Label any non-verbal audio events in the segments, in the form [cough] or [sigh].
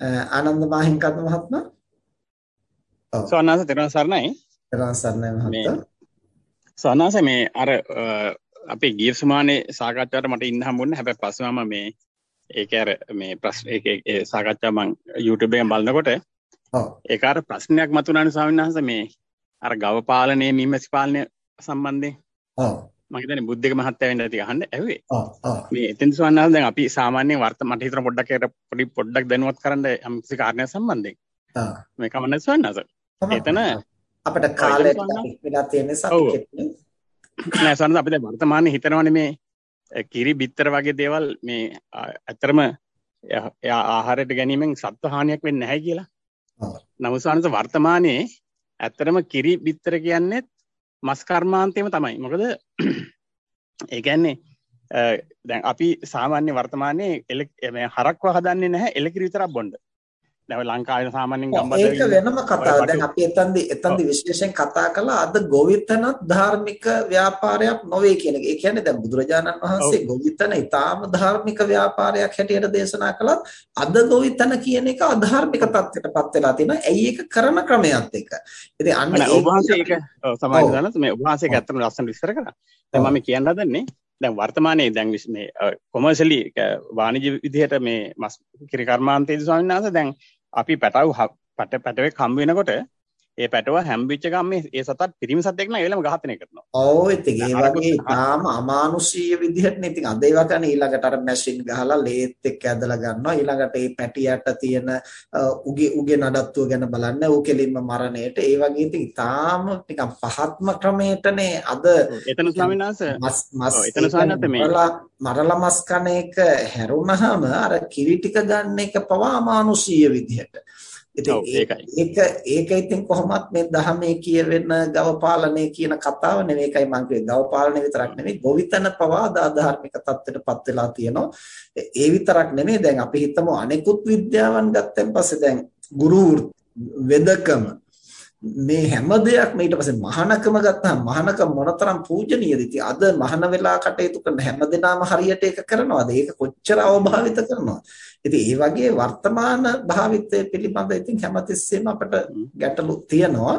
ආනන්ද මාහිම්කත් මහත්මයා? ඔව්. සවනාස තෙරුවන් සරණයි. තෙරුවන් සරණයි මහත්තයා සවනාස මේ අර අපේ ගිය සමානේ සාකච්ඡාවට මට ඉන්න හම්බුනේ හැබැයි පස්සෙම මේ ඒක අර මේ ප්‍රශ්න ඒක ඒ සාකච්ඡාව මම YouTube එකෙන් බලනකොට ඔව්. ඒක අර ප්‍රශ්නයක් මතුවනානේ ස්වාමීන් වහන්සේ මේ අර ගව පාලනය මීමැසි පාලනය සම්බන්ධයෙන්. ඔව් මම හිතන්නේ බුද්ධික මහත්තයා වෙන්න ඇති අහන්න ඇහුවේ. මේ එතෙන් සුවන්නාල් දැන් අපි සාමාන්‍යයෙන් වර්ත මට හිතන පොඩ්ඩක් ඒකට පොඩි පොඩ්ඩක් දැනුවත් කරන්න යම් කිසි කාරණයක් සම්බන්ධයෙන්. ආ. මේ කමන්න සුවන්නාස. එතන අපිට කාලයට වෙලා තියෙන සතියෙත් නෑ සුවන්නාස අපි දැන් වර්තමානයේ හිතනවනේ මේ කිරි බිත්තර වගේ දේවල් මේ ඇත්තරම ආහාරයට ගැනීමෙන් සත්ව හානියක් වෙන්නේ නැහැ කියලා. නමුත් සුවන්නාස වර්තමානයේ ඇත්තරම කිරි බිත්තර කියන්නේ මස් කර්මාන්තයම තමයි. මොකද [clears throat] ඒ කියන්නේ දැන් අපි සාමාන්‍ය වර්තමානයේ හරක්ව හදන්නේ නැහැ එලකිරි විතරක් බොන්න. දැන් ලංකාවේ සාමාන්‍යයෙන් ගම්බද ඒක වෙනම කතාවක්. දැන් අපි එතනදි එතනදි විශේෂයෙන් කතා කළා අද ගොවිතනත් ධාර්මික ව්‍යාපාරයක් නොවේ කියන එක. ඒ කියන්නේ දැන් බුදුරජාණන් වහන්සේ ගොවිතන ඊටාම ධාර්මික ව්‍යාපාරයක් හැටියට දේශනා කළත් අද ගොවිතන කියන එක අධාර්මික තත්ත්වයකටපත් වෙලා තියෙනවා. ඇයි ඒක කරන ක්‍රමයක් එක්ක. ඉතින් අන්න ඔබ වහන්සේ ඒක සමාජ දානත් මේ ඔබ වහන්සේ ඒක ඇත්තටම ලස්සන විස්තර කරා. දැන් මම කියන්න හදන්නේ දැන් වර්තමානයේ දැන් මේ කොමර්ෂලි වාණිජ්‍ය විදිහට මේ මස් කිරි කර්මාන්තයේදී ස්වාමීන් වහන්සේ දැන් අපි පැටව පැට පැටවෙක් හම් වෙනකොට ඒ පැටව හැම්බිච්ච ගමන් මේ ඒ සතත් පිරිමි සතෙක් නම් ඒලම ඝාතනය කරනවා. ඔව් ඉතින් ඒ වගේ තාම අමානුෂීය විදිහට නේ. ඉතින් අද ඒවා ගන්න ඊළඟට අර මැෂින් ගහලා ලේත් එක්ක ඇදලා ගන්නවා. ඊළඟට ඒ පැටියට තියෙන උගේ උගේ නඩත්තුව ගැන බලන්න. ඌ කෙලින්ම මරණයට. ඒ වගේ ඉතින් තාම නිකන් පහත්ම ක්‍රමයටනේ අද එතන ස්වාමීන් වහන්සේ මස් එතන ස්වාමීන් මේ මරලා මස් කන එක හැරුණාම අර කිරි ටික ගන්න එක පවා අමානුෂීය විදිහට ඉතින් ඒක ඒක ඉතින් කොහොමත් මේ ධර්මයේ කියවෙන ගව පාලනය කියන කතාව නෙවෙයි. ඒකයි මම කිව්වේ ගව පාලනය විතරක් නෙවෙයි. ගොවිතැන පවා ධාර්මික තත්ත්වයටපත් වෙලා තියෙනවා. ඒ විතරක් නෙවෙයි. දැන් අපි හිතමු අනෙකුත් විද්‍යාවන් ගත්තන් පස්සේ දැන් ගුරු වෙදකම මේ හැම දෙයක්ම ඊට පස්සේ මහානකම ගත්තාම මහානකම මොනතරම් පූජනීයද ඉතින් අද මහාන වෙලා කටයුතු කරන හැමදෙනාම හරියට ඒක කරනවාද? ඒක කොච්චර අවභාවිත කරනවද? ඉතින් ඒ වගේ වර්තමාන භාවිතය පිළිබඳ ඉතින් හැමතිස්සෙම අපිට ගැටලු තියෙනවා.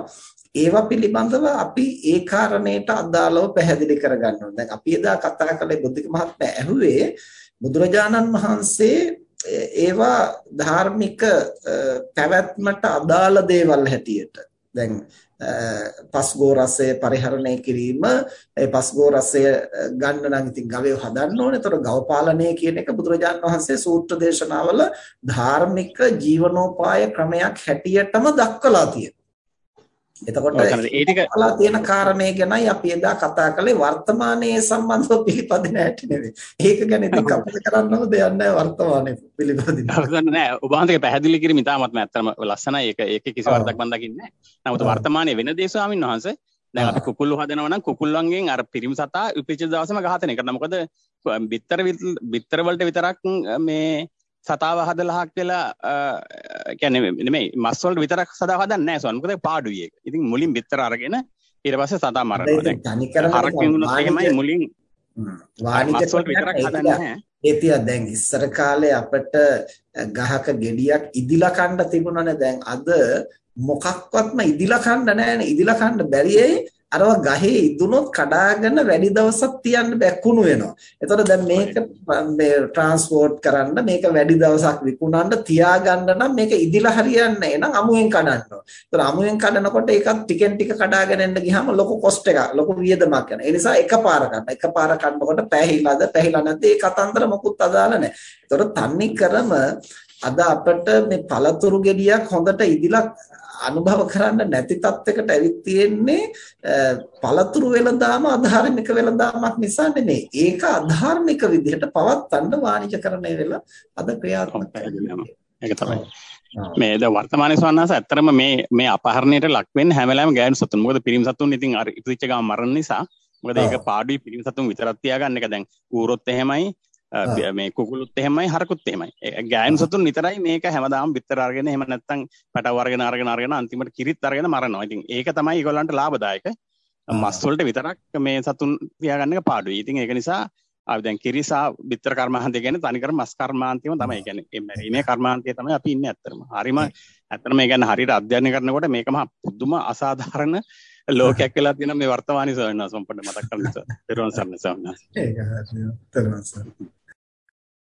ඒවා පිළිබඳව අපි ඒ කාරණේට අදාළව පැහැදිලි කරගන්න ඕනේ. දැන් අපි එදා කතා කළේ බුද්ධික මහත්මයා ඇහුවේ බුදුරජාණන් වහන්සේ ඒවා ධාර්මික පැවැත්මට අදාළ දේවල් හැටියට. දැන් පස්ගෝ රසය පරිහරණය කිරීම ඒ පස්ගෝ රසය ගන්න නම් ඉතින් ගවයෝ හදන්න ඕනේ. ඒතර ගව පාලනය කියන එක බුදුරජාණන් වහන්සේ සූත්‍ර දේශනාවල ධාර්මික ජීවනෝපාය ක්‍රමයක් හැටියටම දක්වලා තියෙනවා. එතකොට ඒ ටික කලා තියෙන කාරණේ ගැනයි අපි එදා කතා කළේ වර්තමානයේ සම්බන්ධව පිළිපදින හැටි නෙවෙයි. ඒක ගැන ඉතින් කපල කරන්නව දෙයක් නැහැ වර්තමානයේ පිළිපදින. හරිද නෑ ඔබ වහන්සේ පැහැදිලි කිරීම ඉතාමත්ම ඇත්තම ලස්සනයි. ඒක ඒකේ කිසි වරදක් මම දකින්නේ නැහැ. නමුත් වර්තමානයේ වෙන දේ ස්වාමීන් වහන්සේ දැන් අපි කුකුල්ලු හදනවා නම් කුකුල්ලන්ගෙන් අර පිරිමි සතා ඉපිච්ච දවසම ඝාතනය කරනවා. මොකද බිත්තර බිත්තර වලට විතරක් මේ සතාව හදලා හක් වෙලා කියන්නේ නෙමෙයි මස් වලට විතරක් සතා හදන්නේ නැහැ සෝන් මොකද පාඩුයි ඒක. ඉතින් මුලින් බිත්තර අරගෙන ඊට පස්සේ සතා දැන්. හරක් එහෙමයි මුලින්. ඒතිය දැන් ඉස්සර කාලේ අපිට ගහක ගෙඩියක් ඉදිලා කන්න තිබුණානේ දැන් අද මොකක්වත්ම ඉදිලා කන්න නැහැනේ ඉදිලා කන්න බැරියේ අරව ගහේ ඉදුනොත් කඩාගෙන වැඩි දවසක් තියන්න බැකුණු වෙනවා. එතකොට දැන් මේක මේ ට්‍රාන්ස්පෝර්ට් කරන්න මේක වැඩි දවසක් විකුණන්න තියාගන්න නම් මේක ඉදිලා හරියන්නේ නැහැ. එහෙනම් අමුයෙන් කඩන්න ඕන. ඒතර අමුයෙන් කඩනකොට ඒකත් ටිකෙන් ටික කඩාගෙන එන්න ගියාම ලොකු කොස්ට් එකක්, ලොකු වියදමක් යනවා. ඒ නිසා එකපාර කන්න. එකපාර කන්නකොට පැහිලාද පැහිලා නැද්ද ඒ කතන්දර මොකුත් අදාළ නැහැ. ඒතර තන්නේ කරම අද අපිට මේ පළතුරු ගෙඩියක් හොඳට ඉදිලා අනුභව කරන්න නැති තත්යකට ඇවිත් තියෙන්නේ පළතුරු වෙලඳාම අධාර්මික වෙලඳාමක් නිසා නෙමෙයි. ඒක අධාර්මික විදිහට පවත්තන්න වාණිජකරණය වෙලා අද ක්‍රියාත්මක ඒක තමයි. මේ ද වර්තමානයේ සවන්නාස ඇත්තරම මේ මේ අපහරණයට ලක් වෙන්නේ හැම වෙලාවෙම ගෑනු සතුන්. මොකද පිරිමි සතුන් ඉතින් අර ඉපදිච්ච ගම මරණ නිසා මොකද ඒක පාඩුයි පිරිමි සතුන් විතරක් තියාගන්න එක දැන් ඌරොත් එහෙමයි මේ කුකුලුත් එහෙමයි හරකුත් එහෙමයි. ගෑනු සතුන් නිතරයි මේක හැමදාම බිත්තර අරගෙන එහෙම නැත්නම් පැටව අරගෙන අරගෙන අරගෙන අන්තිමට කිරිත් අරගෙන මරනවා. ඉතින් ඒක තමයි ඒගොල්ලන්ට ලාභදායක. මස් වලට විතරක් මේ සතුන් තියාගන්න එක පාඩුයි. ඉතින් ඒක නිසා අපි දැන් කිරිසා බිත්තර කර්මාන්තය කියන්නේ තනිකර මස් කර්මාන්තයම තමයි. කියන්නේ මේ මැරීමේ කර්මාන්තය තමයි අපි ඉන්නේ ඇත්තටම. හරිම ඇත්තටම මේ කියන්නේ හරියට අධ්‍යයනය කරනකොට මේක මහා පුදුම අසාධාරණ ලෝකයක් වෙලා තියෙන මේ වර්තමානයේ සවනස් මම පොඩ්ඩක් මතක් කරන්න. [laughs] පෙරවන් සර්ණ සවනස්. ඒක හරියට. පෙරවන් සර්ණ.